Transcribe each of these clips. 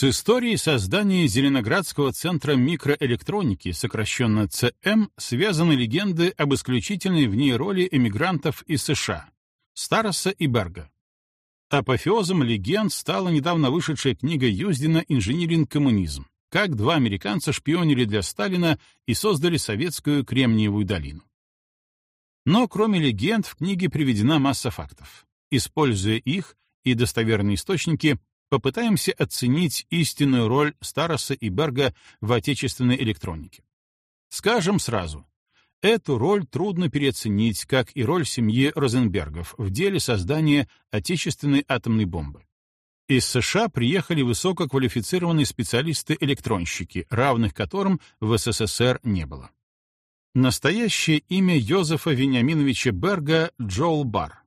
С историей создания Зеленоградского центра микроэлектроники, сокращенно ЦМ, связаны легенды об исключительной в ней роли эмигрантов из США — Староса и Берга. Апофеозом легенд стала недавно вышедшая книга Юздина «Инжиниринг коммунизм», как два американца шпионили для Сталина и создали советскую Кремниевую долину. Но кроме легенд в книге приведена масса фактов. Используя их и достоверные источники, попытаемся оценить истинную роль Староса и Берга в отечественной электронике. Скажем сразу, эту роль трудно переоценить, как и роль семьи Розенбергов в деле создания отечественной атомной бомбы. Из США приехали высококвалифицированные специалисты-электронщики, равных которым в СССР не было. Настоящее имя Йозефа Вениаминовича Берга — Джоул Бар.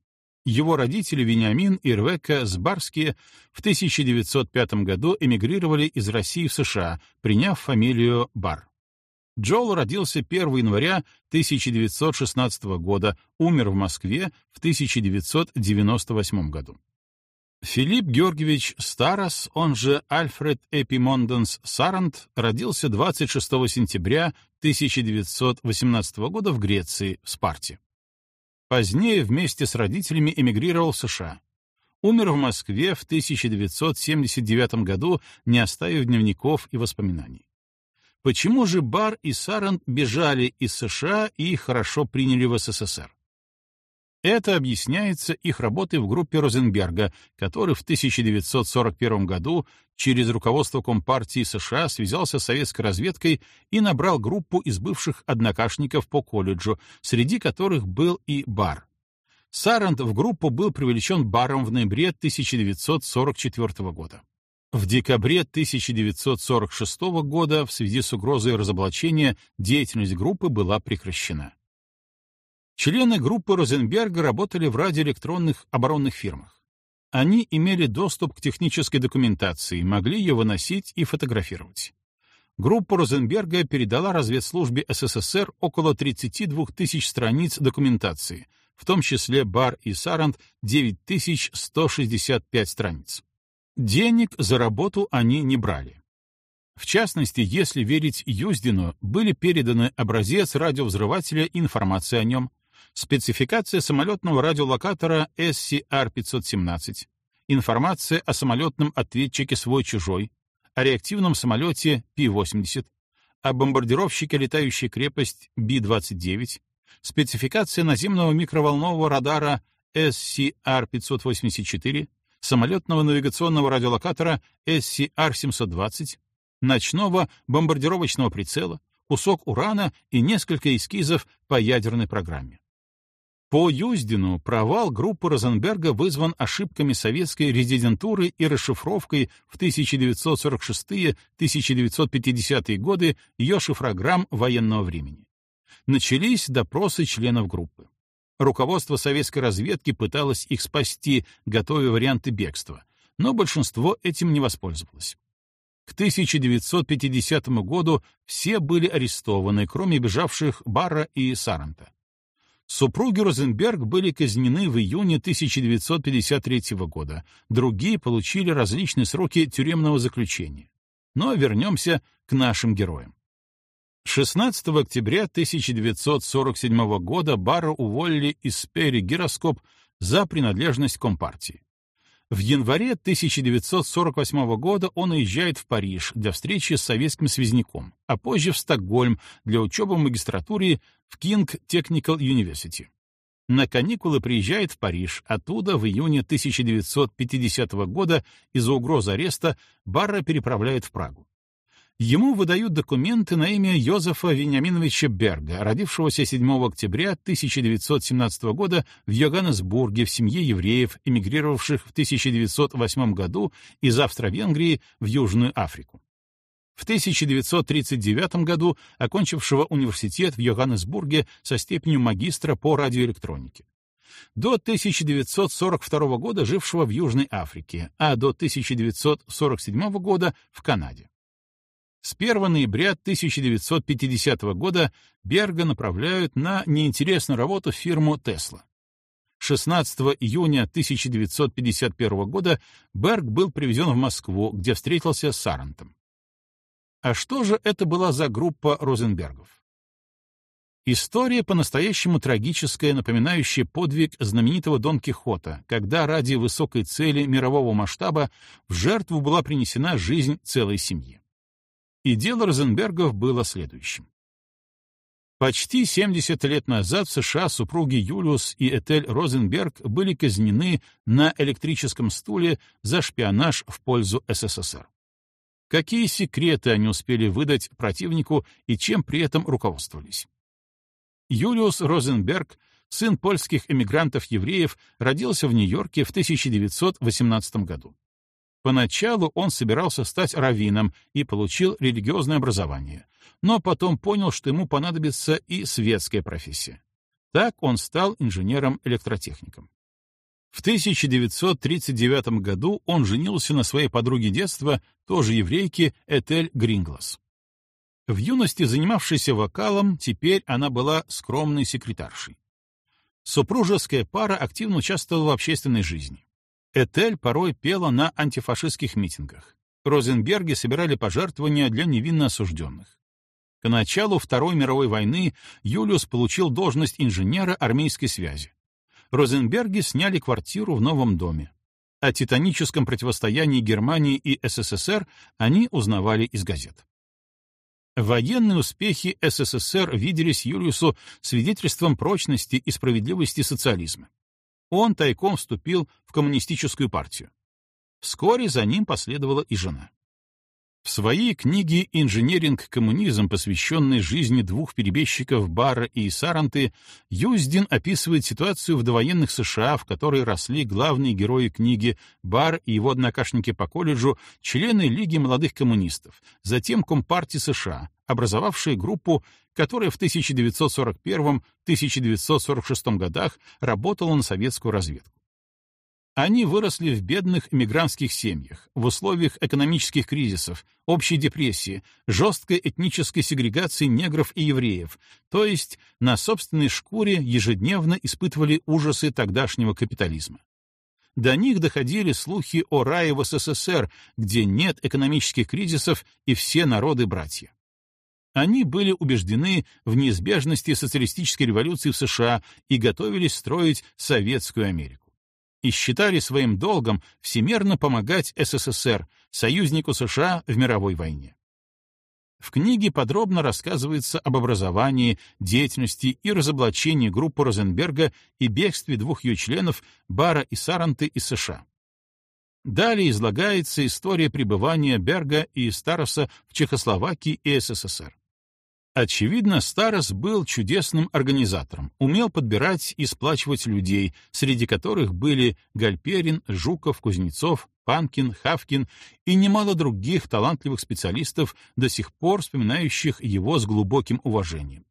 Его родители Вениамин и Рвека Сбарские в 1905 году эмигрировали из России в США, приняв фамилию Бар. Джоул родился 1 января 1916 года, умер в Москве в 1998 году. Филипп Георгиевич Старос, он же Альфред Эпимонденс Сарант, родился 26 сентября 1918 года в Греции, в Спарте. Позднее вместе с родителями эмигрировал в США. Умер в Москве в 1979 году, не оставив дневников и воспоминаний. Почему же Бар и Саран бежали из США и хорошо приняли в СССР? Это объясняется их работой в группе Розенберга, который в 1941 году через руководство Компартии США связался с советской разведкой и набрал группу из бывших однокашников по колледжу, среди которых был и Бар. Сарант в группу был привлечен Баром в ноябре 1944 года. В декабре 1946 года в связи с угрозой разоблачения деятельность группы была прекращена. Члены группы Розенберга работали в радиоэлектронных оборонных фирмах. Они имели доступ к технической документации, могли ее выносить и фотографировать. Группа Розенберга передала разведслужбе СССР около 32 тысяч страниц документации, в том числе Бар и Сарант 9165 страниц. Денег за работу они не брали. В частности, если верить Юздину, были переданы образец радиовзрывателя и информация о нем, спецификация самолетного радиолокатора SCR-517, информация о самолетном ответчике свой-чужой, о реактивном самолете P-80, о бомбардировщике летающей крепость B-29, спецификация наземного микроволнового радара SCR-584, самолетного навигационного радиолокатора SCR-720, ночного бомбардировочного прицела, кусок урана и несколько эскизов по ядерной программе. По Юздину провал группы Розенберга вызван ошибками советской резидентуры и расшифровкой в 1946-1950-е годы ее шифрограмм военного времени. Начались допросы членов группы. Руководство советской разведки пыталось их спасти, готовя варианты бегства, но большинство этим не воспользовалось. К 1950 году все были арестованы, кроме бежавших Барра и Саранта. Супруги Розенберг были казнены в июне 1953 года, другие получили различные сроки тюремного заключения. Но вернемся к нашим героям. 16 октября 1947 года Барра уволили из Пери Гироскоп за принадлежность Компартии. В январе 1948 года он уезжает в Париж для встречи с советским связняком, а позже в Стокгольм для учебы в магистратуре в King Technical University. На каникулы приезжает в Париж, оттуда в июне 1950 года из-за угрозы ареста Барра переправляют в Прагу. Ему выдают документы на имя Йозефа Вениаминовича Берга, родившегося 7 октября 1917 года в Йоганнесбурге в семье евреев, эмигрировавших в 1908 году из Австро-Венгрии в Южную Африку. В 1939 году окончившего университет в Йоганнесбурге со степенью магистра по радиоэлектронике до 1942 года жившего в Южной Африке, а до 1947 года в Канаде. С 1 ноября 1950 года Берга направляют на неинтересную работу в фирму Тесла. 16 июня 1951 года Берг был привезен в Москву, где встретился с Сарантом. А что же это была за группа Розенбергов? История по-настоящему трагическая, напоминающая подвиг знаменитого Дон Кихота, когда ради высокой цели мирового масштаба в жертву была принесена жизнь целой семьи. И дело Розенбергов было следующим. Почти 70 лет назад в США супруги Юлиус и Этель Розенберг были казнены на электрическом стуле за шпионаж в пользу СССР. Какие секреты они успели выдать противнику и чем при этом руководствовались? Юлиус Розенберг, сын польских эмигрантов-евреев, родился в Нью-Йорке в 1918 году. Поначалу он собирался стать раввином и получил религиозное образование, но потом понял, что ему понадобится и светская профессия. Так он стал инженером-электротехником. В 1939 году он женился на своей подруге детства, тоже еврейке, Этель Гринглас. В юности занимавшейся вокалом, теперь она была скромной секретаршей. Супружеская пара активно участвовала в общественной жизни. Этель порой пела на антифашистских митингах. Розенберги собирали пожертвования для невинно осужденных. К началу Второй мировой войны Юлиус получил должность инженера армейской связи. Розенберги сняли квартиру в новом доме. О титаническом противостоянии Германии и СССР они узнавали из газет. Военные успехи СССР виделись Юлиусу свидетельством прочности и справедливости социализма. Он тайком вступил в коммунистическую партию. Вскоре за ним последовала и жена. В своей книге «Инженеринг-коммунизм», посвященной жизни двух перебежчиков Барра и Саранты, Юздин описывает ситуацию в довоенных США, в которой росли главные герои книги Бар и его однокашники по колледжу, члены Лиги молодых коммунистов, затем Компартии США, образовавшие группу, которая в 1941-1946 годах работала на советскую разведку. Они выросли в бедных эмигрантских семьях, в условиях экономических кризисов, общей депрессии, жесткой этнической сегрегации негров и евреев, то есть на собственной шкуре ежедневно испытывали ужасы тогдашнего капитализма. До них доходили слухи о рае в СССР, где нет экономических кризисов и все народы братья. Они были убеждены в неизбежности социалистической революции в США и готовились строить советскую Америку и считали своим долгом всемерно помогать СССР, союзнику США в мировой войне. В книге подробно рассказывается об образовании, деятельности и разоблачении группы Розенберга и бегстве двух ее членов Бара и Саранты из США. Далее излагается история пребывания Берга и Староса в Чехословакии и СССР. Очевидно, Старос был чудесным организатором, умел подбирать и сплачивать людей, среди которых были Гальперин, Жуков, Кузнецов, Панкин, Хавкин и немало других талантливых специалистов, до сих пор вспоминающих его с глубоким уважением.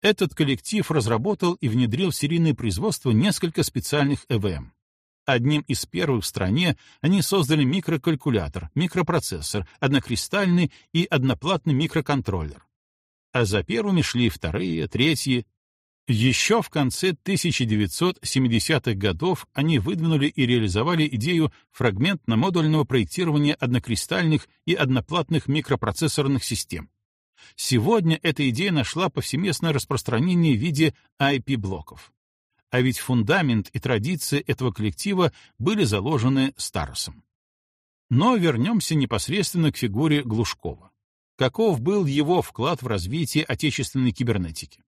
Этот коллектив разработал и внедрил в серийное производство несколько специальных ЭВМ. Одним из первых в стране они создали микрокалькулятор, микропроцессор, однокристальный и одноплатный микроконтроллер а за первыми шли вторые, третьи. Еще в конце 1970-х годов они выдвинули и реализовали идею фрагментно-модульного проектирования однокристальных и одноплатных микропроцессорных систем. Сегодня эта идея нашла повсеместное распространение в виде IP-блоков. А ведь фундамент и традиции этого коллектива были заложены Старосом. Но вернемся непосредственно к фигуре Глушкова каков был его вклад в развитие отечественной кибернетики.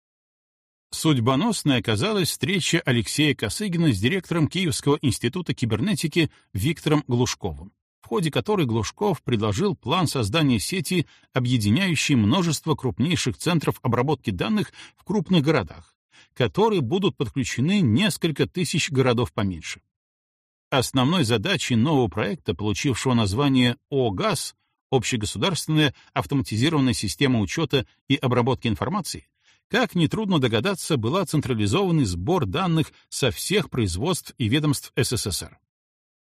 Судьбоносной оказалась встреча Алексея Косыгина с директором Киевского института кибернетики Виктором Глушковым, в ходе которой Глушков предложил план создания сети, объединяющей множество крупнейших центров обработки данных в крупных городах, которые будут подключены несколько тысяч городов поменьше. Основной задачей нового проекта, получившего название ОГАЗ, общегосударственная автоматизированная система учета и обработки информации, как нетрудно догадаться, была централизованный сбор данных со всех производств и ведомств СССР.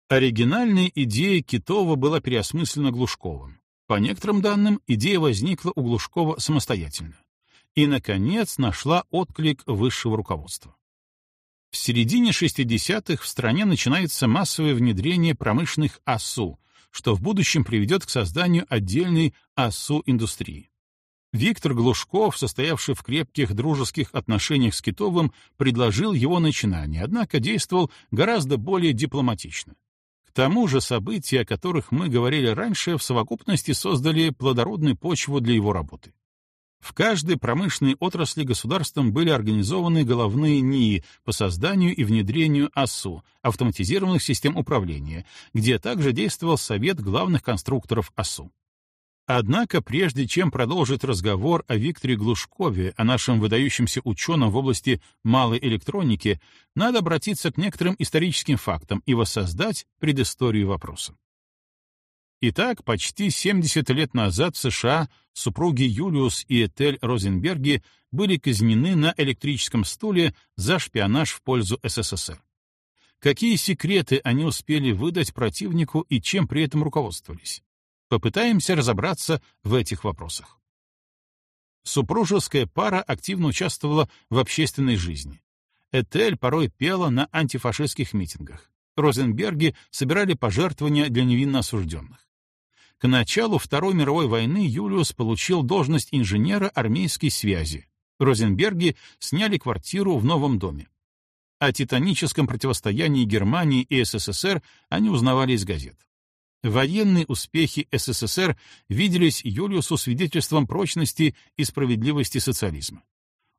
Оригинальная идея Китова была переосмыслена Глушковым. По некоторым данным, идея возникла у Глушкова самостоятельно. И, наконец, нашла отклик высшего руководства. В середине 60-х в стране начинается массовое внедрение промышленных АСУ, что в будущем приведет к созданию отдельной АСУ-индустрии. Виктор Глушков, состоявший в крепких дружеских отношениях с Китовым, предложил его начинание, однако действовал гораздо более дипломатично. К тому же события, о которых мы говорили раньше, в совокупности создали плодородную почву для его работы. В каждой промышленной отрасли государством были организованы головные НИИ по созданию и внедрению АСУ, автоматизированных систем управления, где также действовал Совет главных конструкторов АСУ. Однако, прежде чем продолжить разговор о Викторе Глушкове, о нашем выдающемся ученом в области малой электроники, надо обратиться к некоторым историческим фактам и воссоздать предысторию вопроса. Итак, почти 70 лет назад в США супруги Юлиус и Этель Розенберги были казнены на электрическом стуле за шпионаж в пользу СССР. Какие секреты они успели выдать противнику и чем при этом руководствовались? Попытаемся разобраться в этих вопросах. Супружеская пара активно участвовала в общественной жизни. Этель порой пела на антифашистских митингах. Розенберги собирали пожертвования для невинно осужденных. К началу Второй мировой войны Юлиус получил должность инженера армейской связи. Розенберги сняли квартиру в новом доме. О титаническом противостоянии Германии и СССР они узнавали из газет. Военные успехи СССР виделись Юлиусу свидетельством прочности и справедливости социализма.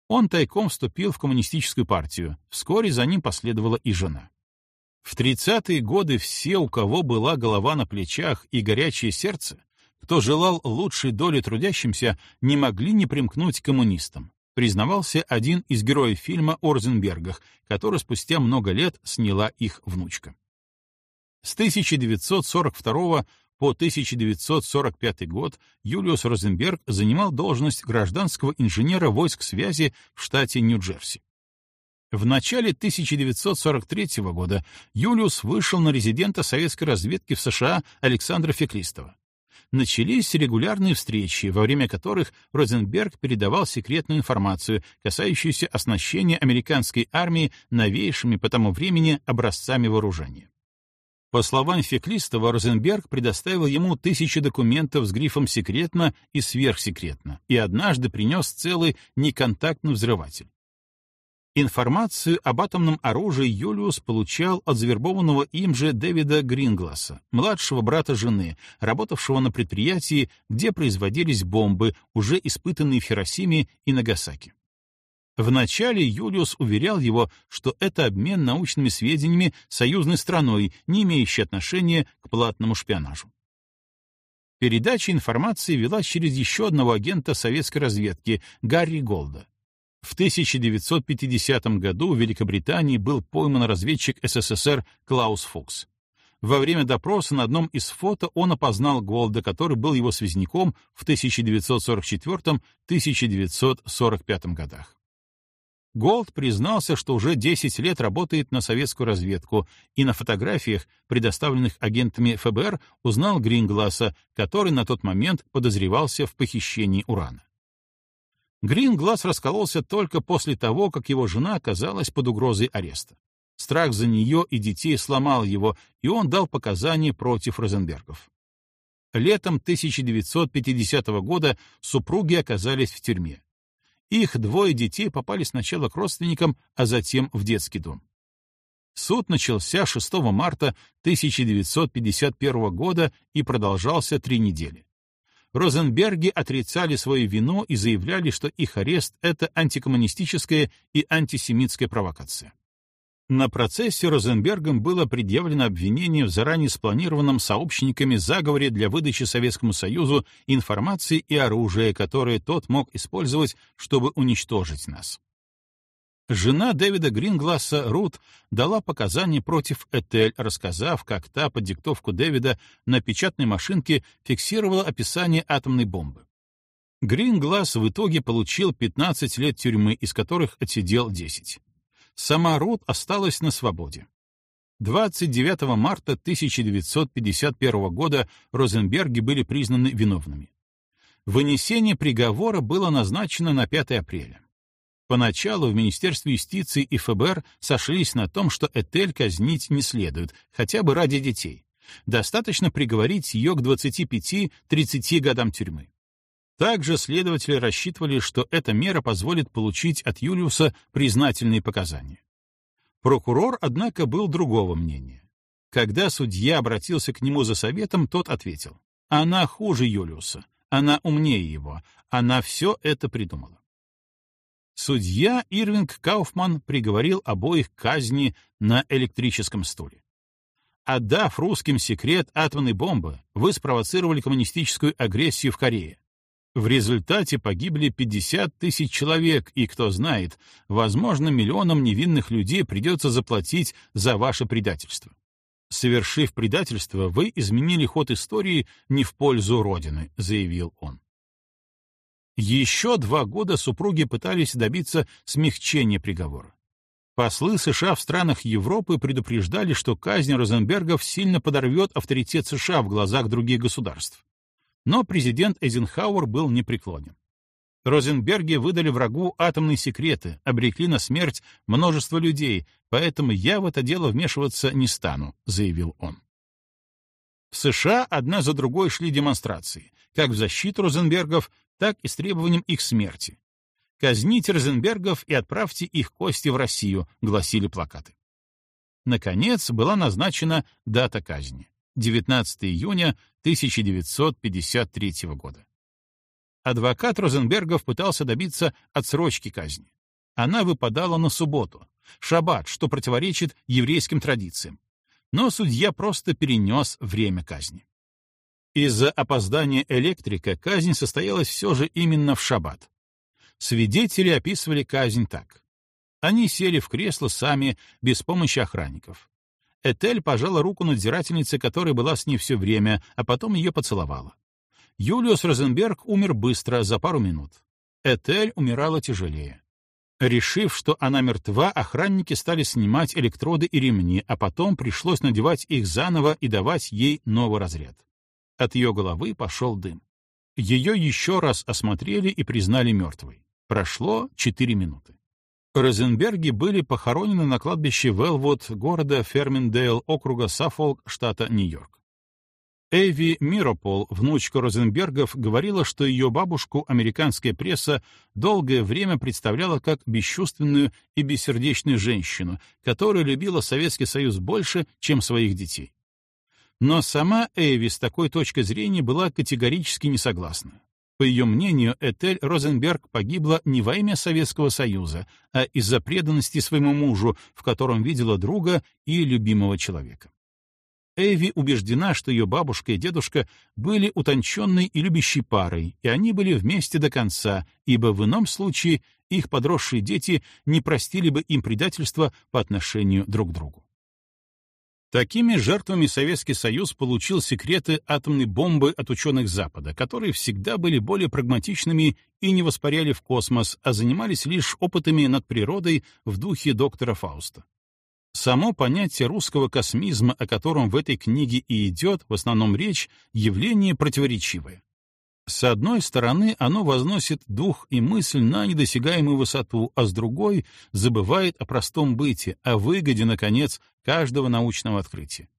Он тайком вступил в коммунистическую партию, вскоре за ним последовала и жена. В 30-е годы все, у кого была голова на плечах и горячее сердце, кто желал лучшей доли трудящимся, не могли не примкнуть к коммунистам, признавался один из героев фильма о Розенбергах, который спустя много лет сняла их внучка. С 1942 по 1945 год Юлиус Розенберг занимал должность гражданского инженера войск связи в штате Нью-Джерси. В начале 1943 года Юлиус вышел на резидента советской разведки в США Александра Феклистова. Начались регулярные встречи, во время которых Розенберг передавал секретную информацию, касающуюся оснащения американской армии новейшими по тому времени образцами вооружения. По словам Феклистова, Розенберг предоставил ему тысячи документов с грифом «секретно» и «сверхсекретно» и однажды принес целый неконтактный взрыватель. Информацию об атомном оружии Юлиус получал от завербованного им же Дэвида Грингласа, младшего брата жены, работавшего на предприятии, где производились бомбы, уже испытанные в Хиросиме и Нагасаки. Вначале Юлиус уверял его, что это обмен научными сведениями союзной страной, не имеющий отношения к платному шпионажу. Передача информации велась через еще одного агента советской разведки, Гарри Голда. В 1950 году в Великобритании был пойман разведчик СССР Клаус Фукс. Во время допроса на одном из фото он опознал Голда, который был его связником в 1944-1945 годах. Голд признался, что уже 10 лет работает на советскую разведку, и на фотографиях, предоставленных агентами ФБР, узнал Грингласа, который на тот момент подозревался в похищении урана. Гринглас раскололся только после того, как его жена оказалась под угрозой ареста. Страх за нее и детей сломал его, и он дал показания против Розенбергов. Летом 1950 года супруги оказались в тюрьме. Их двое детей попали сначала к родственникам, а затем в детский дом. Суд начался 6 марта 1951 года и продолжался три недели. Розенберги отрицали свою вину и заявляли, что их арест — это антикоммунистическая и антисемитская провокация. На процессе Розенбергом было предъявлено обвинение в заранее спланированном сообщниками заговоре для выдачи Советскому Союзу информации и оружия, которое тот мог использовать, чтобы уничтожить нас. Жена Дэвида Грингласса, Рут, дала показания против Этель, рассказав, как та под диктовку Дэвида на печатной машинке фиксировала описание атомной бомбы. Грингласс в итоге получил 15 лет тюрьмы, из которых отсидел 10. Сама Рут осталась на свободе. 29 марта 1951 года Розенберги были признаны виновными. Вынесение приговора было назначено на 5 апреля. Поначалу в Министерстве юстиции и ФБР сошлись на том, что Этель казнить не следует, хотя бы ради детей. Достаточно приговорить ее к 25-30 годам тюрьмы. Также следователи рассчитывали, что эта мера позволит получить от Юлиуса признательные показания. Прокурор, однако, был другого мнения. Когда судья обратился к нему за советом, тот ответил, «Она хуже Юлиуса, она умнее его, она все это придумала». Судья Ирвинг Кауфман приговорил обоих к казни на электрическом стуле. Отдав русским секрет атомной бомбы, вы спровоцировали коммунистическую агрессию в Корее. В результате погибли 50 тысяч человек, и, кто знает, возможно, миллионам невинных людей придется заплатить за ваше предательство. Совершив предательство, вы изменили ход истории не в пользу Родины, заявил он. Еще два года супруги пытались добиться смягчения приговора. Послы США в странах Европы предупреждали, что казнь Розенбергов сильно подорвет авторитет США в глазах других государств. Но президент Эйзенхауэр был непреклонен. Розенберги выдали врагу атомные секреты, обрекли на смерть множество людей, поэтому я в это дело вмешиваться не стану, заявил он. В США одна за другой шли демонстрации, как в защиту Розенбергов, так и с требованием их смерти. «Казните Розенбергов и отправьте их кости в Россию», — гласили плакаты. Наконец была назначена дата казни — 19 июня 1953 года. Адвокат Розенбергов пытался добиться отсрочки казни. Она выпадала на субботу, шаббат, что противоречит еврейским традициям. Но судья просто перенес время казни. Из-за опоздания электрика казнь состоялась все же именно в шаббат. Свидетели описывали казнь так. Они сели в кресло сами, без помощи охранников. Этель пожала руку надзирательнице, которая была с ней все время, а потом ее поцеловала. Юлиус Розенберг умер быстро, за пару минут. Этель умирала тяжелее. Решив, что она мертва, охранники стали снимать электроды и ремни, а потом пришлось надевать их заново и давать ей новый разряд. От ее головы пошел дым. Ее еще раз осмотрели и признали мертвой. Прошло четыре минуты. Розенберги были похоронены на кладбище Велвуд города Ферминдейл, округа Саффолк, штата Нью-Йорк. Эви Миропол, внучка Розенбергов, говорила, что ее бабушку американская пресса долгое время представляла как бесчувственную и бессердечную женщину, которая любила Советский Союз больше, чем своих детей. Но сама Эви с такой точки зрения была категорически не согласна. По ее мнению, Этель Розенберг погибла не во имя Советского Союза, а из-за преданности своему мужу, в котором видела друга и любимого человека. Эви убеждена, что ее бабушка и дедушка были утонченной и любящей парой, и они были вместе до конца, ибо в ином случае их подросшие дети не простили бы им предательства по отношению друг к другу. Такими жертвами Советский Союз получил секреты атомной бомбы от ученых Запада, которые всегда были более прагматичными и не воспаряли в космос, а занимались лишь опытами над природой в духе доктора Фауста. Само понятие русского космизма, о котором в этой книге и идет в основном речь, явление противоречивое. С одной стороны, оно возносит дух и мысль на недосягаемую высоту, а с другой — забывает о простом быте, о выгоде, наконец, каждого научного открытия.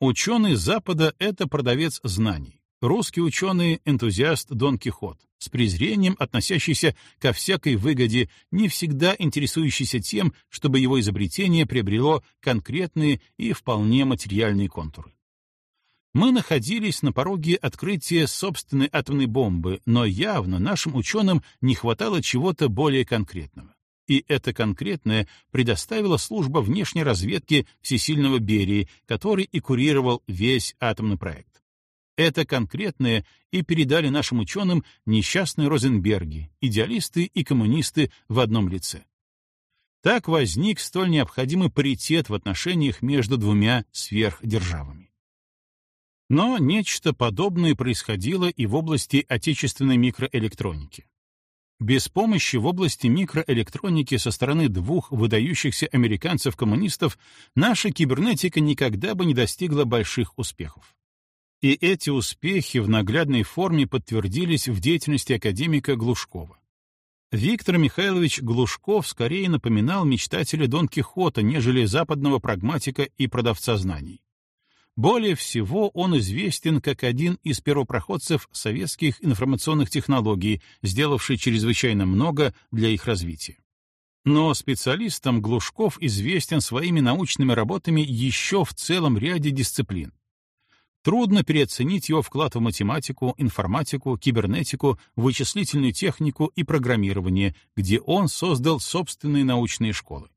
Ученый Запада — это продавец знаний. Русский ученый — энтузиаст Дон Кихот, с презрением относящийся ко всякой выгоде, не всегда интересующийся тем, чтобы его изобретение приобрело конкретные и вполне материальные контуры. Мы находились на пороге открытия собственной атомной бомбы, но явно нашим ученым не хватало чего-то более конкретного. И это конкретное предоставила служба внешней разведки всесильного Берии, который и курировал весь атомный проект. Это конкретное и передали нашим ученым несчастные Розенберги, идеалисты и коммунисты в одном лице. Так возник столь необходимый паритет в отношениях между двумя сверхдержавами. Но нечто подобное происходило и в области отечественной микроэлектроники. Без помощи в области микроэлектроники со стороны двух выдающихся американцев-коммунистов наша кибернетика никогда бы не достигла больших успехов. И эти успехи в наглядной форме подтвердились в деятельности академика Глушкова. Виктор Михайлович Глушков скорее напоминал мечтателя Дон Кихота, нежели западного прагматика и продавца знаний. Более всего он известен как один из первопроходцев советских информационных технологий, сделавший чрезвычайно много для их развития. Но специалистам Глушков известен своими научными работами еще в целом ряде дисциплин. Трудно переоценить его вклад в математику, информатику, кибернетику, вычислительную технику и программирование, где он создал собственные научные школы.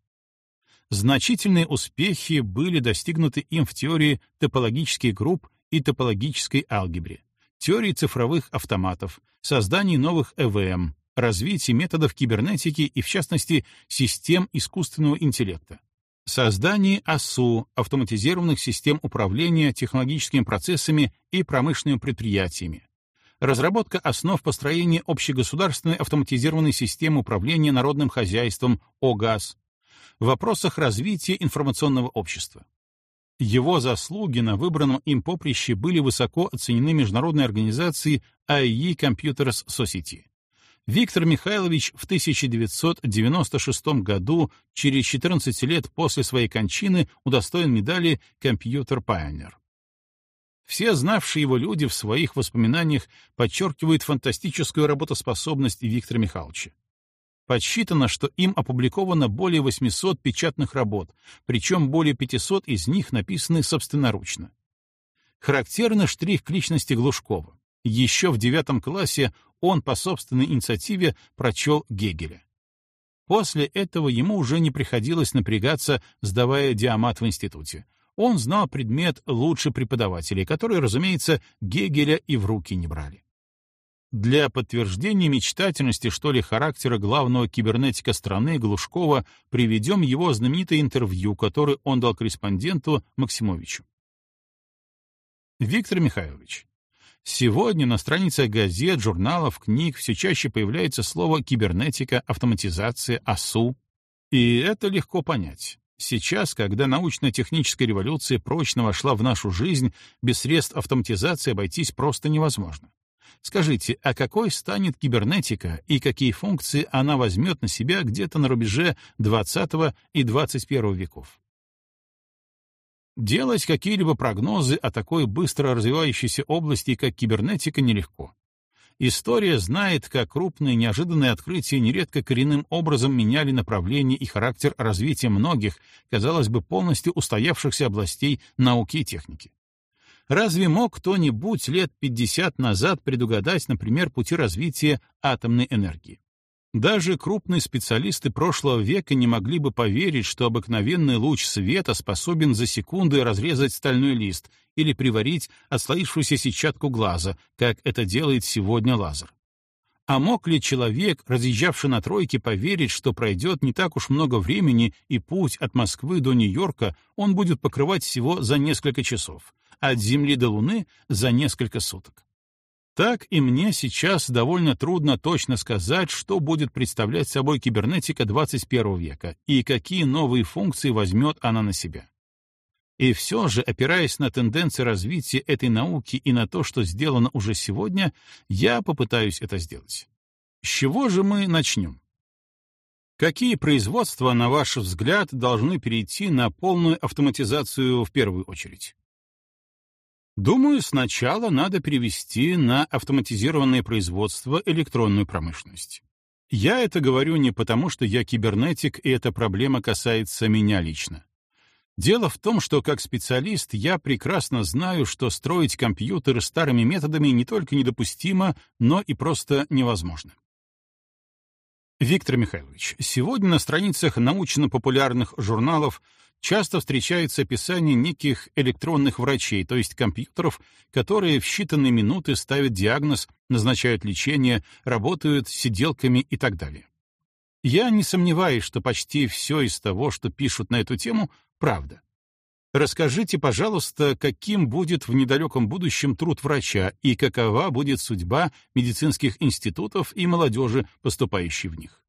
Значительные успехи были достигнуты им в теории топологических групп и топологической алгебре, теории цифровых автоматов, создании новых ЭВМ, развитии методов кибернетики и, в частности, систем искусственного интеллекта, Создание АСУ, автоматизированных систем управления технологическими процессами и промышленными предприятиями. Разработка основ построения общегосударственной автоматизированной системы управления народным хозяйством ОГАЗ. В вопросах развития информационного общества. Его заслуги на выбранном им поприще были высоко оценены международной организацией IE Computers Society. Виктор Михайлович в 1996 году, через 14 лет после своей кончины, удостоен медали «Компьютер Пайонер». Все знавшие его люди в своих воспоминаниях подчеркивают фантастическую работоспособность Виктора Михайловича. Подсчитано, что им опубликовано более 800 печатных работ, причем более 500 из них написаны собственноручно. Характерный штрих к личности Глушкова. Еще в девятом классе он по собственной инициативе прочел Гегеля. После этого ему уже не приходилось напрягаться, сдавая диамат в институте. Он знал предмет лучше преподавателей, которые, разумеется, Гегеля и в руки не брали. Для подтверждения мечтательности, что ли, характера главного кибернетика страны Глушкова приведем его знаменитое интервью, которое он дал корреспонденту Максимовичу. Виктор Михайлович, Сегодня на страницах газет, журналов, книг все чаще появляется слово «кибернетика», «автоматизация», «АСУ». И это легко понять. Сейчас, когда научно-техническая революция прочно вошла в нашу жизнь, без средств автоматизации обойтись просто невозможно. Скажите, а какой станет кибернетика и какие функции она возьмет на себя где-то на рубеже 20 и 21 веков? Делать какие-либо прогнозы о такой быстро развивающейся области, как кибернетика, нелегко. История знает, как крупные неожиданные открытия нередко коренным образом меняли направление и характер развития многих, казалось бы, полностью устоявшихся областей науки и техники. Разве мог кто-нибудь лет 50 назад предугадать, например, пути развития атомной энергии? Даже крупные специалисты прошлого века не могли бы поверить, что обыкновенный луч света способен за секунды разрезать стальной лист или приварить отслоившуюся сетчатку глаза, как это делает сегодня лазер. А мог ли человек, разъезжавший на тройке, поверить, что пройдет не так уж много времени и путь от Москвы до Нью-Йорка он будет покрывать всего за несколько часов, от Земли до Луны — за несколько суток? Так и мне сейчас довольно трудно точно сказать, что будет представлять собой кибернетика 21 века и какие новые функции возьмет она на себя. И все же, опираясь на тенденции развития этой науки и на то, что сделано уже сегодня, я попытаюсь это сделать. С чего же мы начнем? Какие производства, на ваш взгляд, должны перейти на полную автоматизацию в первую очередь? Думаю, сначала надо перевести на автоматизированное производство электронную промышленность. Я это говорю не потому, что я кибернетик, и эта проблема касается меня лично. Дело в том, что как специалист я прекрасно знаю, что строить компьютеры старыми методами не только недопустимо, но и просто невозможно. Виктор Михайлович, сегодня на страницах научно-популярных журналов часто встречается описание неких электронных врачей, то есть компьютеров, которые в считанные минуты ставят диагноз, назначают лечение, работают с сиделками и так далее. Я не сомневаюсь, что почти все из того, что пишут на эту тему, правда. Расскажите, пожалуйста, каким будет в недалеком будущем труд врача и какова будет судьба медицинских институтов и молодежи, поступающей в них.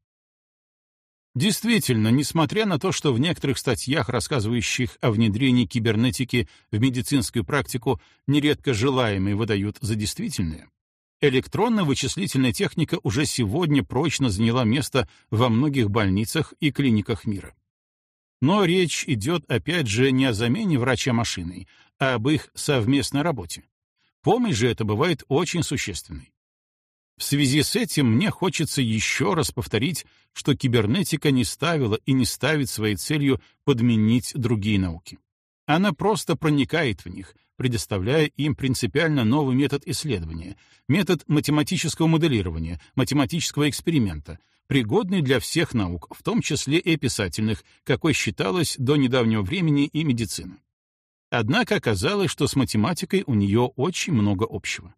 Действительно, несмотря на то, что в некоторых статьях, рассказывающих о внедрении кибернетики в медицинскую практику, нередко желаемые выдают за действительные, Электронно-вычислительная техника уже сегодня прочно заняла место во многих больницах и клиниках мира. Но речь идет опять же не о замене врача машиной, а об их совместной работе. Помощь же это бывает очень существенной. В связи с этим мне хочется еще раз повторить, что кибернетика не ставила и не ставит своей целью подменить другие науки. Она просто проникает в них, предоставляя им принципиально новый метод исследования, метод математического моделирования, математического эксперимента, пригодный для всех наук, в том числе и писательных, какой считалось до недавнего времени и медицины. Однако оказалось, что с математикой у нее очень много общего.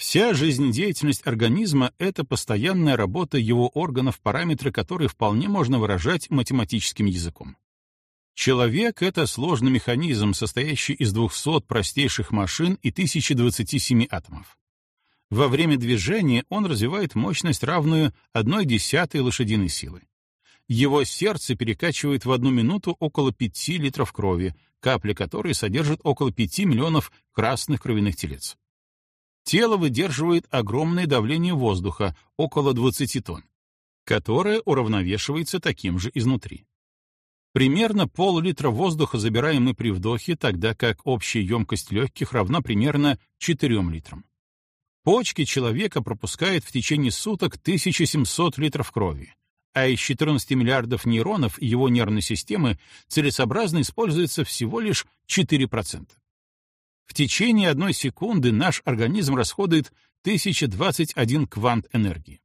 Вся жизнедеятельность организма — это постоянная работа его органов, параметры которые вполне можно выражать математическим языком. Человек — это сложный механизм, состоящий из 200 простейших машин и 1027 атомов. Во время движения он развивает мощность, равную 1 десятой лошадиной силы. Его сердце перекачивает в одну минуту около 5 литров крови, капли которой содержат около 5 миллионов красных кровяных телец. Тело выдерживает огромное давление воздуха, около 20 тонн, которое уравновешивается таким же изнутри. Примерно пол-литра воздуха забираем мы при вдохе, тогда как общая емкость легких равна примерно 4 литрам. Почки человека пропускают в течение суток 1700 литров крови, а из 14 миллиардов нейронов его нервной системы целесообразно используется всего лишь 4%. В течение одной секунды наш организм расходует 1021 квант энергии.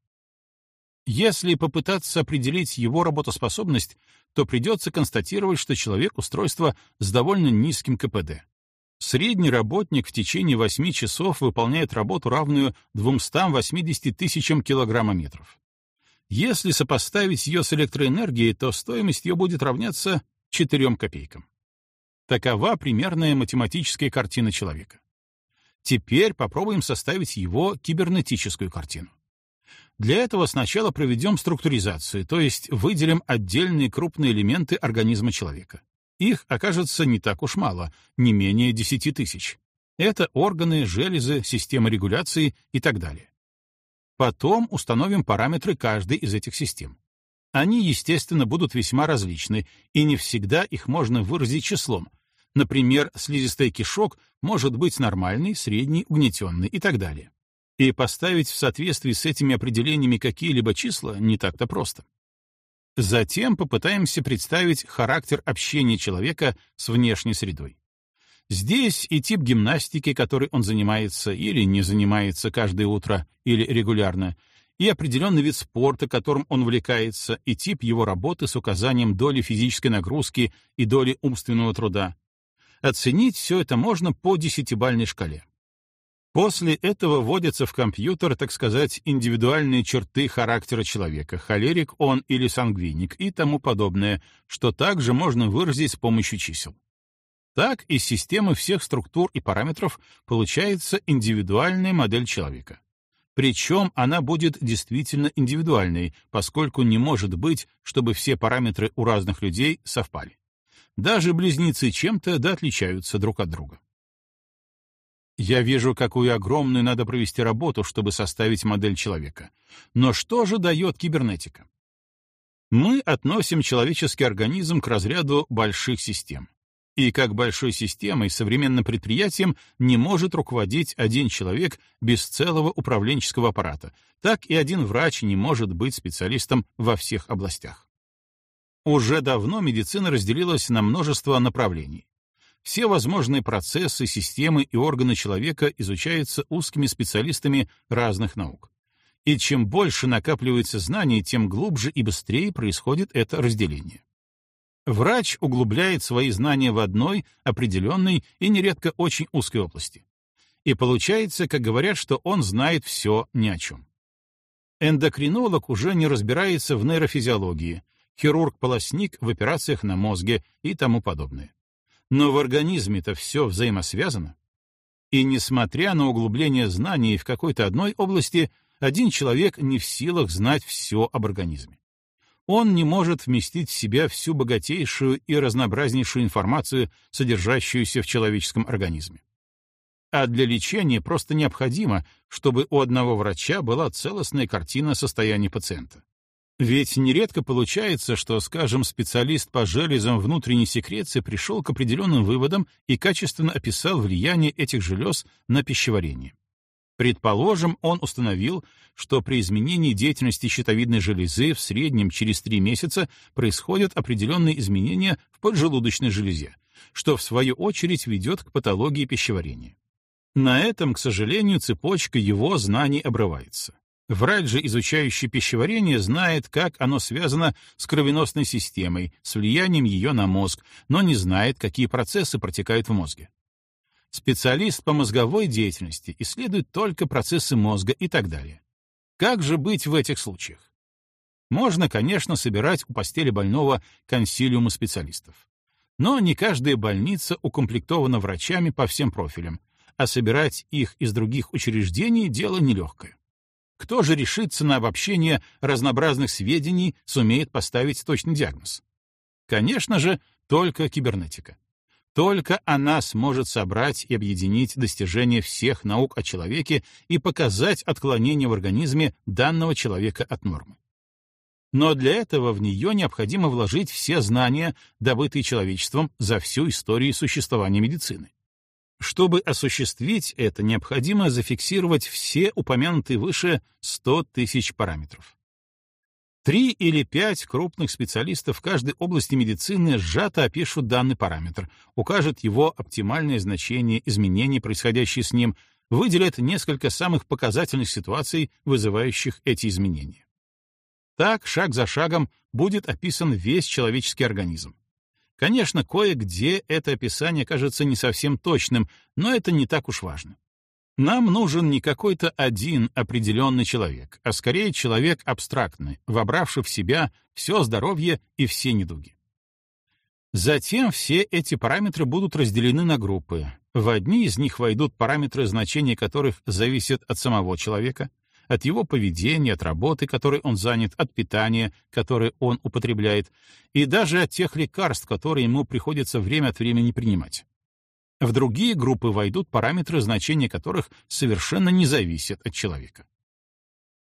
Если попытаться определить его работоспособность, то придется констатировать, что человек — устройство с довольно низким КПД. Средний работник в течение 8 часов выполняет работу, равную 280 тысячам килограммометров. Если сопоставить ее с электроэнергией, то стоимость ее будет равняться 4 копейкам. Такова примерная математическая картина человека. Теперь попробуем составить его кибернетическую картину. Для этого сначала проведем структуризацию, то есть выделим отдельные крупные элементы организма человека. Их окажется не так уж мало, не менее 10 тысяч. Это органы, железы, система регуляции и так далее. Потом установим параметры каждой из этих систем. Они, естественно, будут весьма различны, и не всегда их можно выразить числом. Например, слизистый кишок может быть нормальный, средний, угнетенный и так далее. И поставить в соответствии с этими определениями какие-либо числа не так-то просто. Затем попытаемся представить характер общения человека с внешней средой. Здесь и тип гимнастики, которой он занимается или не занимается каждое утро или регулярно, и определенный вид спорта, которым он увлекается, и тип его работы с указанием доли физической нагрузки и доли умственного труда. Оценить все это можно по десятибальной шкале. После этого вводятся в компьютер, так сказать, индивидуальные черты характера человека, холерик он или сангвиник и тому подобное, что также можно выразить с помощью чисел. Так из системы всех структур и параметров получается индивидуальная модель человека. Причем она будет действительно индивидуальной, поскольку не может быть, чтобы все параметры у разных людей совпали. Даже близнецы чем-то да отличаются друг от друга. Я вижу, какую огромную надо провести работу, чтобы составить модель человека. Но что же дает кибернетика? Мы относим человеческий организм к разряду больших систем. И как большой системой, современным предприятием не может руководить один человек без целого управленческого аппарата, так и один врач не может быть специалистом во всех областях. Уже давно медицина разделилась на множество направлений. Все возможные процессы, системы и органы человека изучаются узкими специалистами разных наук. И чем больше накапливается знаний, тем глубже и быстрее происходит это разделение. Врач углубляет свои знания в одной, определенной и нередко очень узкой области. И получается, как говорят, что он знает все ни о чем. Эндокринолог уже не разбирается в нейрофизиологии, хирург-полостник в операциях на мозге и тому подобное. Но в организме-то все взаимосвязано. И несмотря на углубление знаний в какой-то одной области, один человек не в силах знать все об организме он не может вместить в себя всю богатейшую и разнообразнейшую информацию, содержащуюся в человеческом организме. а для лечения просто необходимо, чтобы у одного врача была целостная картина состояния пациента. Ведь нередко получается, что, скажем, специалист по железам внутренней секреции пришел к определенным выводам и качественно описал влияние этих желез на пищеварение. Предположим, он установил, что при изменении деятельности щитовидной железы в среднем через 3 месяца происходят определенные изменения в поджелудочной железе, что в свою очередь ведет к патологии пищеварения. На этом, к сожалению, цепочка его знаний обрывается. Врач же, изучающий пищеварение, знает, как оно связано с кровеносной системой, с влиянием ее на мозг, но не знает, какие процессы протекают в мозге. Специалист по мозговой деятельности исследует только процессы мозга и так далее. Как же быть в этих случаях? Можно, конечно, собирать у постели больного консилиумы специалистов. Но не каждая больница укомплектована врачами по всем профилям, а собирать их из других учреждений — дело нелегкое. Кто же решится на обобщение разнообразных сведений, сумеет поставить точный диагноз? Конечно же, только кибернетика. Только она сможет собрать и объединить достижения всех наук о человеке и показать отклонение в организме данного человека от нормы. Но для этого в нее необходимо вложить все знания, добытые человечеством за всю историю существования медицины. Чтобы осуществить это, необходимо зафиксировать все упомянутые выше 100 тысяч параметров. Три или пять крупных специалистов в каждой области медицины сжато опишут данный параметр, укажут его оптимальное значение изменений, происходящие с ним, выделят несколько самых показательных ситуаций, вызывающих эти изменения. Так, шаг за шагом, будет описан весь человеческий организм. Конечно, кое-где это описание кажется не совсем точным, но это не так уж важно. Нам нужен не какой-то один определенный человек, а скорее человек абстрактный, вобравший в себя все здоровье и все недуги. Затем все эти параметры будут разделены на группы. В одни из них войдут параметры, значения которых зависят от самого человека, от его поведения, от работы, которой он занят, от питания, которое он употребляет, и даже от тех лекарств, которые ему приходится время от времени принимать. В другие группы войдут параметры, значения которых совершенно не зависят от человека.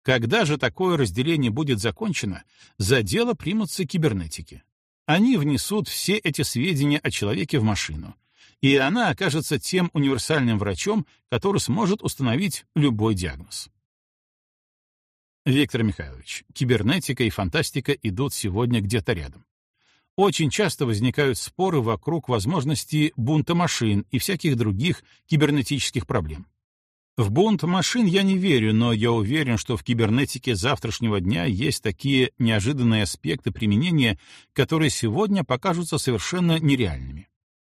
Когда же такое разделение будет закончено, за дело примутся кибернетики. Они внесут все эти сведения о человеке в машину, и она окажется тем универсальным врачом, который сможет установить любой диагноз. Виктор Михайлович, кибернетика и фантастика идут сегодня где-то рядом. Очень часто возникают споры вокруг возможности бунта машин и всяких других кибернетических проблем. В бунт машин я не верю, но я уверен, что в кибернетике завтрашнего дня есть такие неожиданные аспекты применения, которые сегодня покажутся совершенно нереальными.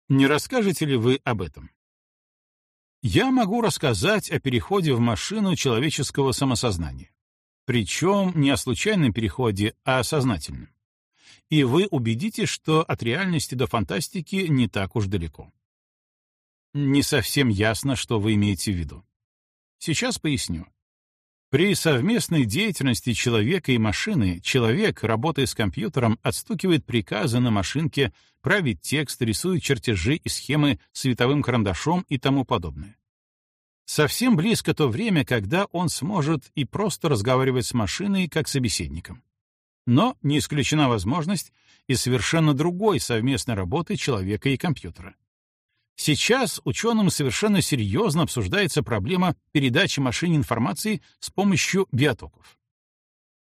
Не расскажете ли вы об этом? Я могу рассказать о переходе в машину человеческого самосознания. Причем не о случайном переходе, а о сознательном. И вы убедитесь, что от реальности до фантастики не так уж далеко. Не совсем ясно, что вы имеете в виду. Сейчас поясню. При совместной деятельности человека и машины человек, работая с компьютером, отстукивает приказы на машинке, правит текст, рисует чертежи и схемы световым карандашом и тому подобное. Совсем близко то время, когда он сможет и просто разговаривать с машиной как собеседником. Но не исключена возможность и совершенно другой совместной работы человека и компьютера. Сейчас ученым совершенно серьезно обсуждается проблема передачи машине информации с помощью биотоков.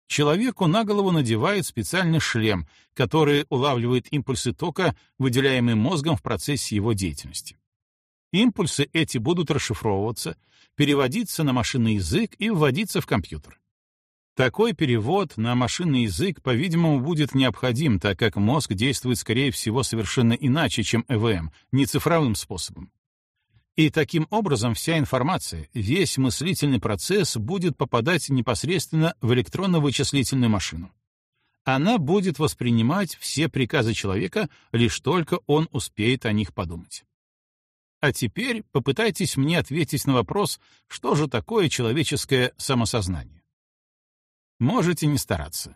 Человеку на голову надевают специальный шлем, который улавливает импульсы тока, выделяемые мозгом в процессе его деятельности. Импульсы эти будут расшифровываться, переводиться на машинный язык и вводиться в компьютер. Такой перевод на машинный язык, по-видимому, будет необходим, так как мозг действует, скорее всего, совершенно иначе, чем ЭВМ, не цифровым способом. И таким образом вся информация, весь мыслительный процесс будет попадать непосредственно в электронно-вычислительную машину. Она будет воспринимать все приказы человека, лишь только он успеет о них подумать. А теперь попытайтесь мне ответить на вопрос, что же такое человеческое самосознание. Можете не стараться.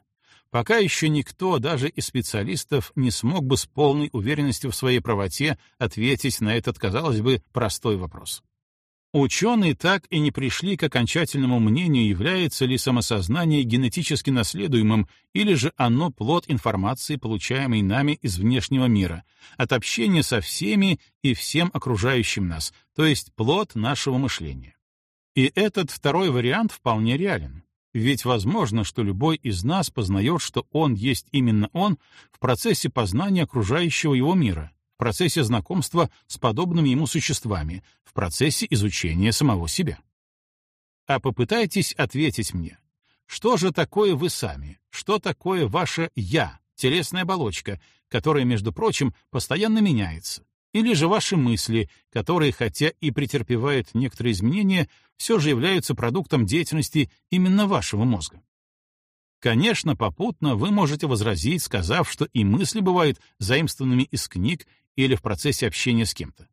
Пока еще никто, даже из специалистов, не смог бы с полной уверенностью в своей правоте ответить на этот, казалось бы, простой вопрос. Ученые так и не пришли к окончательному мнению, является ли самосознание генетически наследуемым или же оно плод информации, получаемой нами из внешнего мира, от общения со всеми и всем окружающим нас, то есть плод нашего мышления. И этот второй вариант вполне реален. Ведь возможно, что любой из нас познает, что он есть именно он в процессе познания окружающего его мира, в процессе знакомства с подобными ему существами, в процессе изучения самого себя. А попытайтесь ответить мне, что же такое вы сами, что такое ваше «я», телесная оболочка, которая, между прочим, постоянно меняется, или же ваши мысли, которые, хотя и претерпевают некоторые изменения, все же являются продуктом деятельности именно вашего мозга. Конечно, попутно вы можете возразить, сказав, что и мысли бывают заимствованными из книг или в процессе общения с кем-то.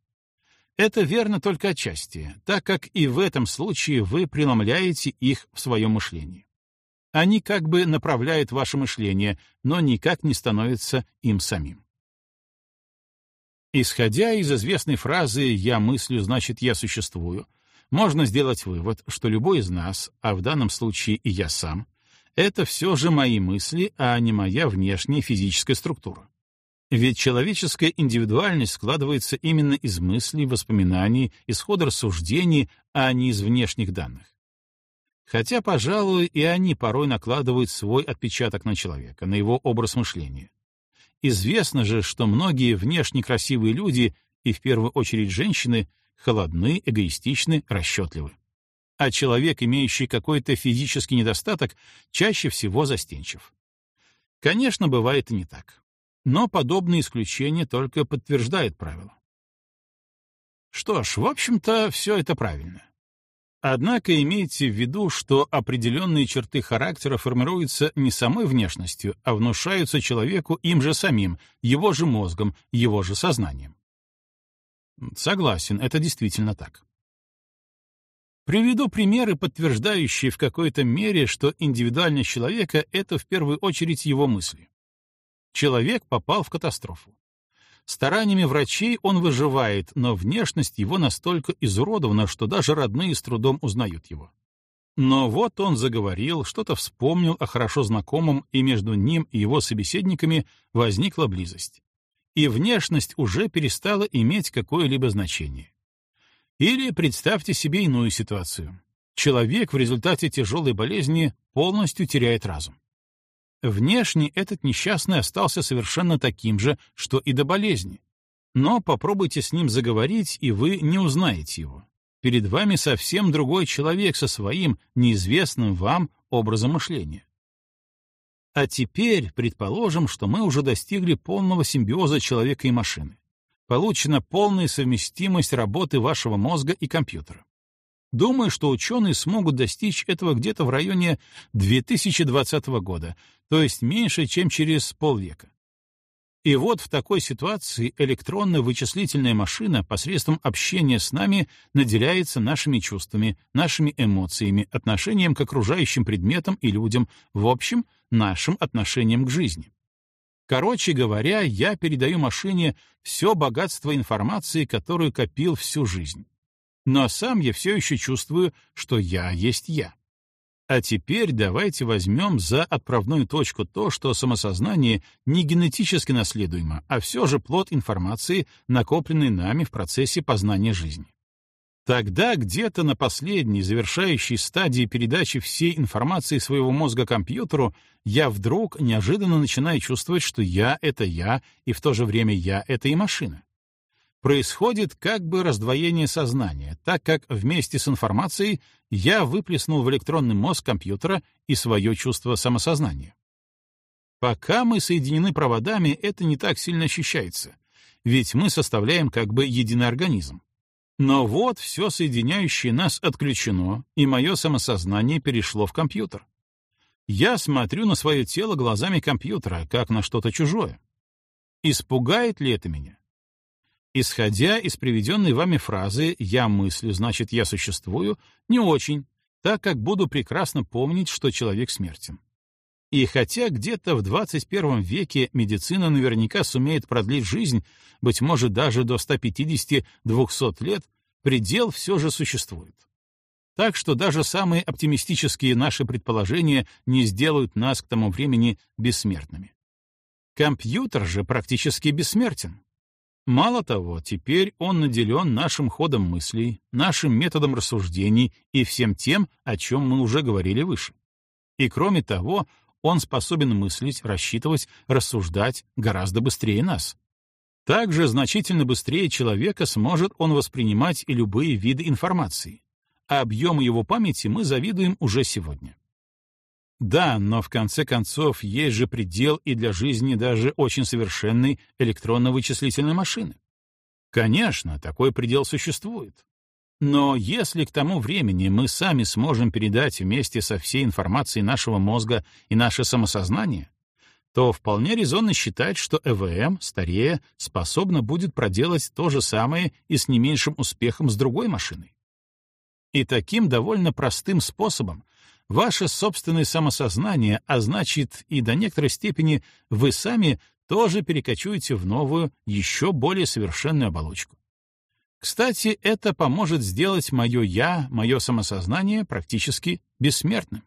Это верно только отчасти, так как и в этом случае вы преломляете их в своем мышлении. Они как бы направляют ваше мышление, но никак не становятся им самим. Исходя из известной фразы «я мыслю, значит, я существую», можно сделать вывод, что любой из нас, а в данном случае и я сам, это все же мои мысли, а не моя внешняя физическая структура. Ведь человеческая индивидуальность складывается именно из мыслей, воспоминаний, исхода рассуждений, а не из внешних данных. Хотя, пожалуй, и они порой накладывают свой отпечаток на человека, на его образ мышления. Известно же, что многие внешне красивые люди, и в первую очередь женщины, холодны, эгоистичны, расчетливы. А человек, имеющий какой-то физический недостаток, чаще всего застенчив. Конечно, бывает и не так. Но подобные исключения только подтверждают правило. Что ж, в общем-то, все это правильно. Однако имейте в виду, что определенные черты характера формируются не самой внешностью, а внушаются человеку им же самим, его же мозгом, его же сознанием. Согласен, это действительно так. Приведу примеры, подтверждающие в какой-то мере, что индивидуальность человека — это в первую очередь его мысли. Человек попал в катастрофу. Стараниями врачей он выживает, но внешность его настолько изуродована, что даже родные с трудом узнают его. Но вот он заговорил, что-то вспомнил о хорошо знакомом, и между ним и его собеседниками возникла близость. И внешность уже перестала иметь какое-либо значение. Или представьте себе иную ситуацию. Человек в результате тяжелой болезни полностью теряет разум. Внешне этот несчастный остался совершенно таким же, что и до болезни. Но попробуйте с ним заговорить, и вы не узнаете его. Перед вами совсем другой человек со своим, неизвестным вам образом мышления. А теперь предположим, что мы уже достигли полного симбиоза человека и машины. Получена полная совместимость работы вашего мозга и компьютера. Думаю, что ученые смогут достичь этого где-то в районе 2020 года, то есть меньше, чем через полвека. И вот в такой ситуации электронная вычислительная машина посредством общения с нами наделяется нашими чувствами, нашими эмоциями, отношением к окружающим предметам и людям, в общем, нашим отношением к жизни. Короче говоря, я передаю машине все богатство информации, которую копил всю жизнь но сам я все еще чувствую, что я есть я. А теперь давайте возьмем за отправную точку то, что самосознание не генетически наследуемо, а все же плод информации, накопленной нами в процессе познания жизни. Тогда где-то на последней, завершающей стадии передачи всей информации своего мозга компьютеру, я вдруг неожиданно начинаю чувствовать, что я — это я, и в то же время я — это и машина происходит как бы раздвоение сознания, так как вместе с информацией я выплеснул в электронный мозг компьютера и свое чувство самосознания. Пока мы соединены проводами, это не так сильно ощущается, ведь мы составляем как бы единый организм. Но вот все соединяющее нас отключено, и мое самосознание перешло в компьютер. Я смотрю на свое тело глазами компьютера, как на что-то чужое. Испугает ли это меня? Исходя из приведенной вами фразы «я мыслю, значит, я существую», не очень, так как буду прекрасно помнить, что человек смертен. И хотя где-то в 21 веке медицина наверняка сумеет продлить жизнь, быть может, даже до 150-200 лет, предел все же существует. Так что даже самые оптимистические наши предположения не сделают нас к тому времени бессмертными. Компьютер же практически бессмертен. Мало того, теперь он наделен нашим ходом мыслей, нашим методом рассуждений и всем тем, о чем мы уже говорили выше. И кроме того, он способен мыслить, рассчитывать, рассуждать гораздо быстрее нас. Также значительно быстрее человека сможет он воспринимать и любые виды информации, а объему его памяти мы завидуем уже сегодня. Да, но в конце концов есть же предел и для жизни даже очень совершенной электронно-вычислительной машины. Конечно, такой предел существует. Но если к тому времени мы сами сможем передать вместе со всей информацией нашего мозга и наше самосознание, то вполне резонно считать, что ЭВМ, старея, способна будет проделать то же самое и с не меньшим успехом с другой машиной. И таким довольно простым способом ваше собственное самосознание, а значит и до некоторой степени вы сами тоже перекочуете в новую, еще более совершенную оболочку. Кстати, это поможет сделать мое «я», мое самосознание практически бессмертным.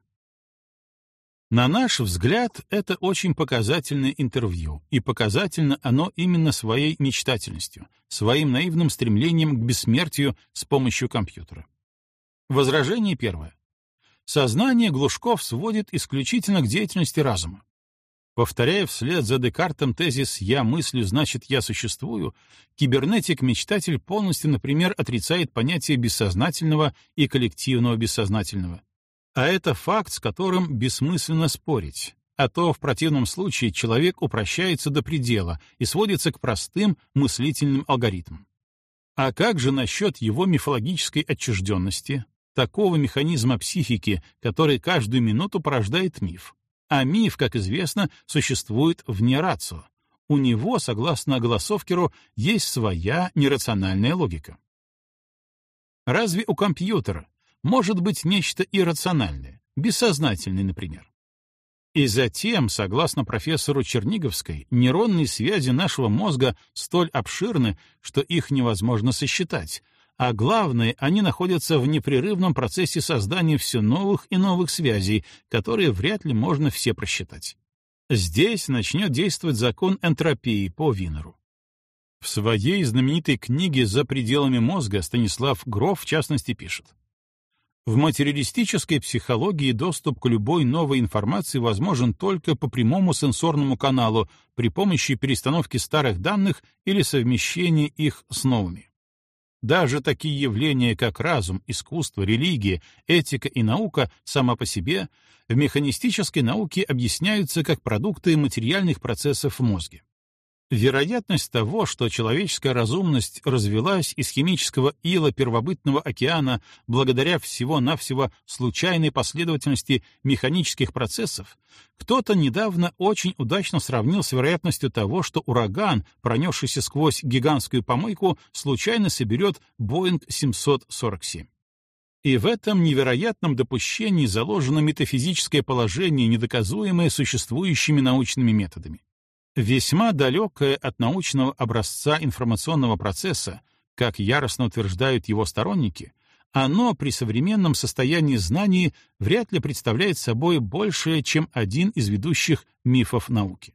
На наш взгляд, это очень показательное интервью, и показательно оно именно своей мечтательностью, своим наивным стремлением к бессмертию с помощью компьютера. Возражение первое. Сознание Глушков сводит исключительно к деятельности разума. Повторяя вслед за Декартом тезис «я мыслю, значит, я существую», кибернетик-мечтатель полностью, например, отрицает понятие бессознательного и коллективного бессознательного. А это факт, с которым бессмысленно спорить, а то в противном случае человек упрощается до предела и сводится к простым мыслительным алгоритмам. А как же насчет его мифологической отчужденности, такого механизма психики, который каждую минуту порождает миф? А миф, как известно, существует вне рацио. У него, согласно Голосовкеру, есть своя нерациональная логика. Разве у компьютера может быть нечто иррациональное, бессознательное, например? И затем, согласно профессору Черниговской, нейронные связи нашего мозга столь обширны, что их невозможно сосчитать, а главное, они находятся в непрерывном процессе создания все новых и новых связей, которые вряд ли можно все просчитать. Здесь начнет действовать закон энтропии по Винеру. В своей знаменитой книге «За пределами мозга» Станислав Гров в частности пишет. В материалистической психологии доступ к любой новой информации возможен только по прямому сенсорному каналу при помощи перестановки старых данных или совмещения их с новыми. Даже такие явления, как разум, искусство, религия, этика и наука сама по себе в механистической науке объясняются как продукты материальных процессов в мозге. Вероятность того, что человеческая разумность развилась из химического ила первобытного океана благодаря всего-навсего случайной последовательности механических процессов, кто-то недавно очень удачно сравнил с вероятностью того, что ураган, пронесшийся сквозь гигантскую помойку, случайно соберет Боинг 747. И в этом невероятном допущении заложено метафизическое положение, недоказуемое существующими научными методами. Весьма далекое от научного образца информационного процесса, как яростно утверждают его сторонники, оно при современном состоянии знаний вряд ли представляет собой большее, чем один из ведущих мифов науки.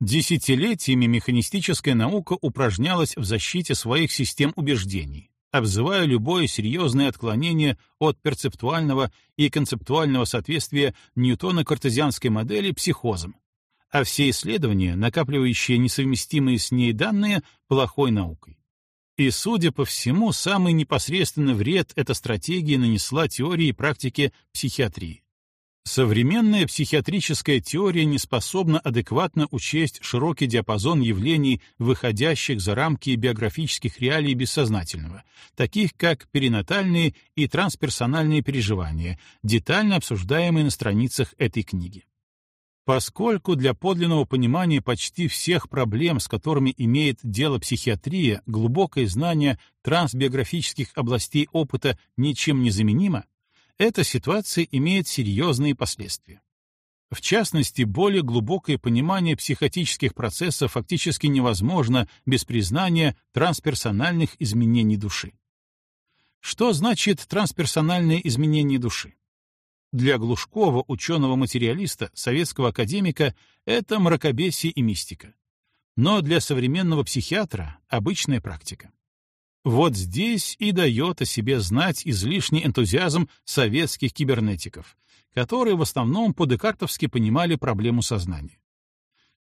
Десятилетиями механистическая наука упражнялась в защите своих систем убеждений, обзывая любое серьезное отклонение от перцептуального и концептуального соответствия Ньютона-картезианской модели психозом, а все исследования, накапливающие несовместимые с ней данные, плохой наукой. И, судя по всему, самый непосредственный вред эта стратегия нанесла теории и практике психиатрии. Современная психиатрическая теория не способна адекватно учесть широкий диапазон явлений, выходящих за рамки биографических реалий бессознательного, таких как перинатальные и трансперсональные переживания, детально обсуждаемые на страницах этой книги. Поскольку для подлинного понимания почти всех проблем, с которыми имеет дело психиатрия, глубокое знание трансбиографических областей опыта ничем не заменимо, эта ситуация имеет серьезные последствия. В частности, более глубокое понимание психотических процессов фактически невозможно без признания трансперсональных изменений души. Что значит трансперсональное изменение души? Для Глушкова, ученого-материалиста, советского академика, это мракобесие и мистика. Но для современного психиатра — обычная практика. Вот здесь и дает о себе знать излишний энтузиазм советских кибернетиков, которые в основном по-декартовски понимали проблему сознания.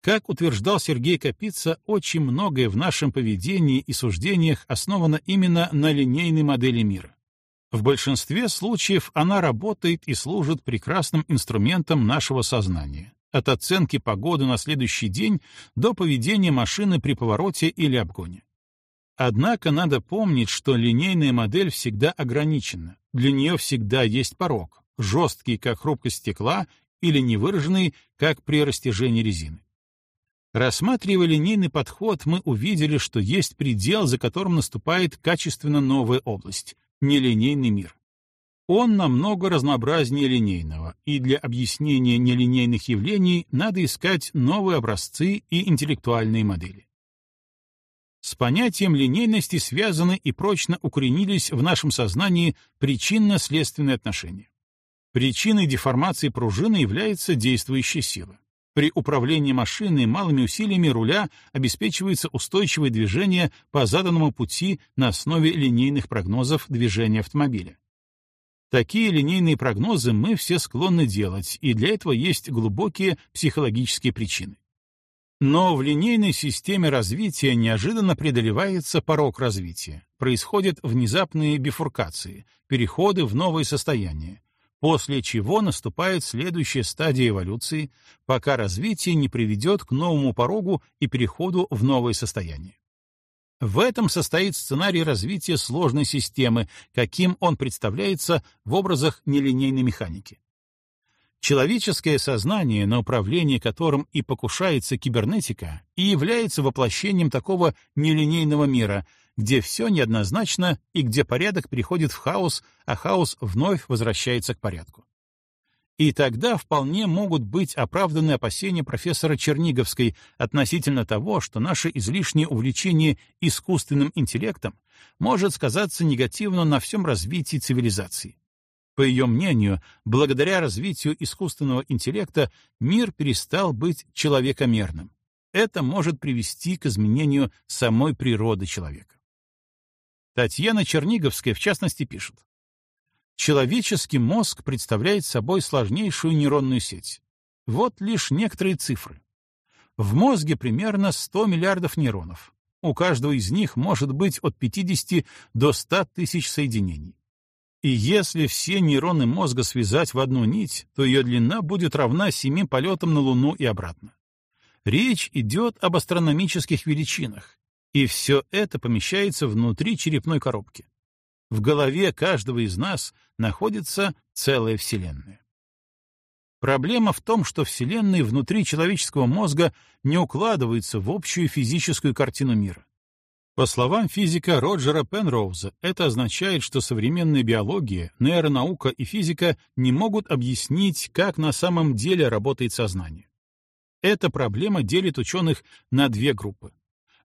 Как утверждал Сергей Капица, очень многое в нашем поведении и суждениях основано именно на линейной модели мира. В большинстве случаев она работает и служит прекрасным инструментом нашего сознания, от оценки погоды на следующий день до поведения машины при повороте или обгоне. Однако надо помнить, что линейная модель всегда ограничена, для нее всегда есть порог, жесткий, как хрупкость стекла, или невыраженный, как при растяжении резины. Рассматривая линейный подход, мы увидели, что есть предел, за которым наступает качественно новая область — нелинейный мир. Он намного разнообразнее линейного, и для объяснения нелинейных явлений надо искать новые образцы и интеллектуальные модели. С понятием линейности связаны и прочно укоренились в нашем сознании причинно-следственные отношения. Причиной деформации пружины является действующая сила. При управлении машиной малыми усилиями руля обеспечивается устойчивое движение по заданному пути на основе линейных прогнозов движения автомобиля. Такие линейные прогнозы мы все склонны делать, и для этого есть глубокие психологические причины. Но в линейной системе развития неожиданно преодолевается порог развития, происходят внезапные бифуркации, переходы в новые состояния, после чего наступает следующая стадия эволюции, пока развитие не приведет к новому порогу и переходу в новое состояние. В этом состоит сценарий развития сложной системы, каким он представляется в образах нелинейной механики. Человеческое сознание, на управление которым и покушается кибернетика, и является воплощением такого нелинейного мира, где все неоднозначно и где порядок переходит в хаос, а хаос вновь возвращается к порядку. И тогда вполне могут быть оправданы опасения профессора Черниговской относительно того, что наше излишнее увлечение искусственным интеллектом может сказаться негативно на всем развитии цивилизации. По ее мнению, благодаря развитию искусственного интеллекта мир перестал быть человекомерным. Это может привести к изменению самой природы человека. Татьяна Черниговская, в частности, пишет. Человеческий мозг представляет собой сложнейшую нейронную сеть. Вот лишь некоторые цифры. В мозге примерно 100 миллиардов нейронов. У каждого из них может быть от 50 до 100 тысяч соединений. И если все нейроны мозга связать в одну нить, то ее длина будет равна семи полетам на Луну и обратно. Речь идет об астрономических величинах, и все это помещается внутри черепной коробки. В голове каждого из нас находится целая Вселенная. Проблема в том, что Вселенная внутри человеческого мозга не укладывается в общую физическую картину мира. По словам физика Роджера Пенроуза, это означает, что современная биология, нейронаука и физика не могут объяснить, как на самом деле работает сознание. Эта проблема делит ученых на две группы.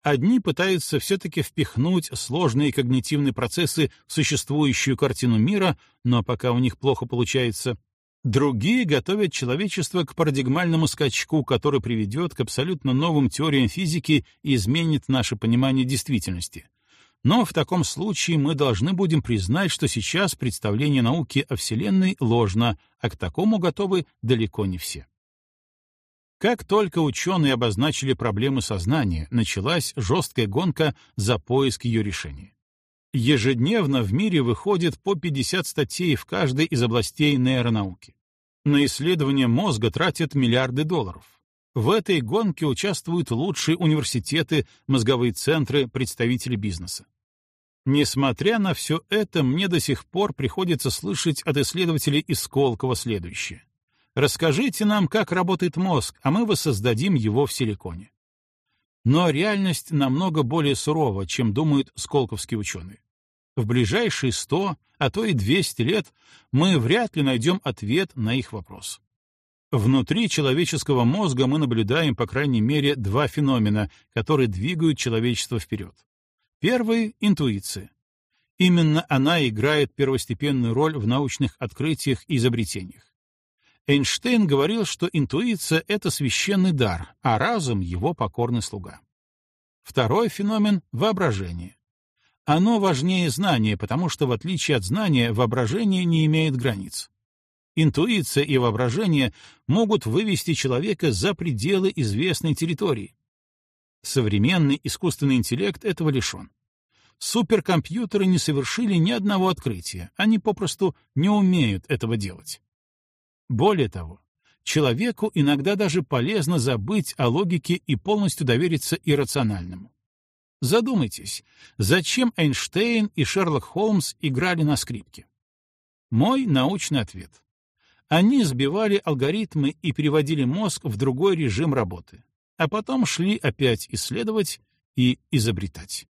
Одни пытаются все-таки впихнуть сложные когнитивные процессы в существующую картину мира, но пока у них плохо получается, Другие готовят человечество к парадигмальному скачку, который приведет к абсолютно новым теориям физики и изменит наше понимание действительности. Но в таком случае мы должны будем признать, что сейчас представление науки о Вселенной ложно, а к такому готовы далеко не все. Как только ученые обозначили проблемы сознания, началась жесткая гонка за поиск ее решения. Ежедневно в мире выходит по 50 статей в каждой из областей нейронауки. На исследование мозга тратят миллиарды долларов. В этой гонке участвуют лучшие университеты, мозговые центры, представители бизнеса. Несмотря на все это, мне до сих пор приходится слышать от исследователей из Сколково следующее. Расскажите нам, как работает мозг, а мы воссоздадим его в силиконе. Но реальность намного более сурова, чем думают сколковские ученые. В ближайшие 100, а то и 200 лет мы вряд ли найдем ответ на их вопрос. Внутри человеческого мозга мы наблюдаем, по крайней мере, два феномена, которые двигают человечество вперед. Первый — интуиция. Именно она играет первостепенную роль в научных открытиях и изобретениях. Эйнштейн говорил, что интуиция — это священный дар, а разум — его покорный слуга. Второй феномен — воображение. Оно важнее знания, потому что, в отличие от знания, воображение не имеет границ. Интуиция и воображение могут вывести человека за пределы известной территории. Современный искусственный интеллект этого лишен. Суперкомпьютеры не совершили ни одного открытия, они попросту не умеют этого делать. Более того, человеку иногда даже полезно забыть о логике и полностью довериться иррациональному. Задумайтесь, зачем Эйнштейн и Шерлок Холмс играли на скрипке? Мой научный ответ. Они сбивали алгоритмы и переводили мозг в другой режим работы, а потом шли опять исследовать и изобретать.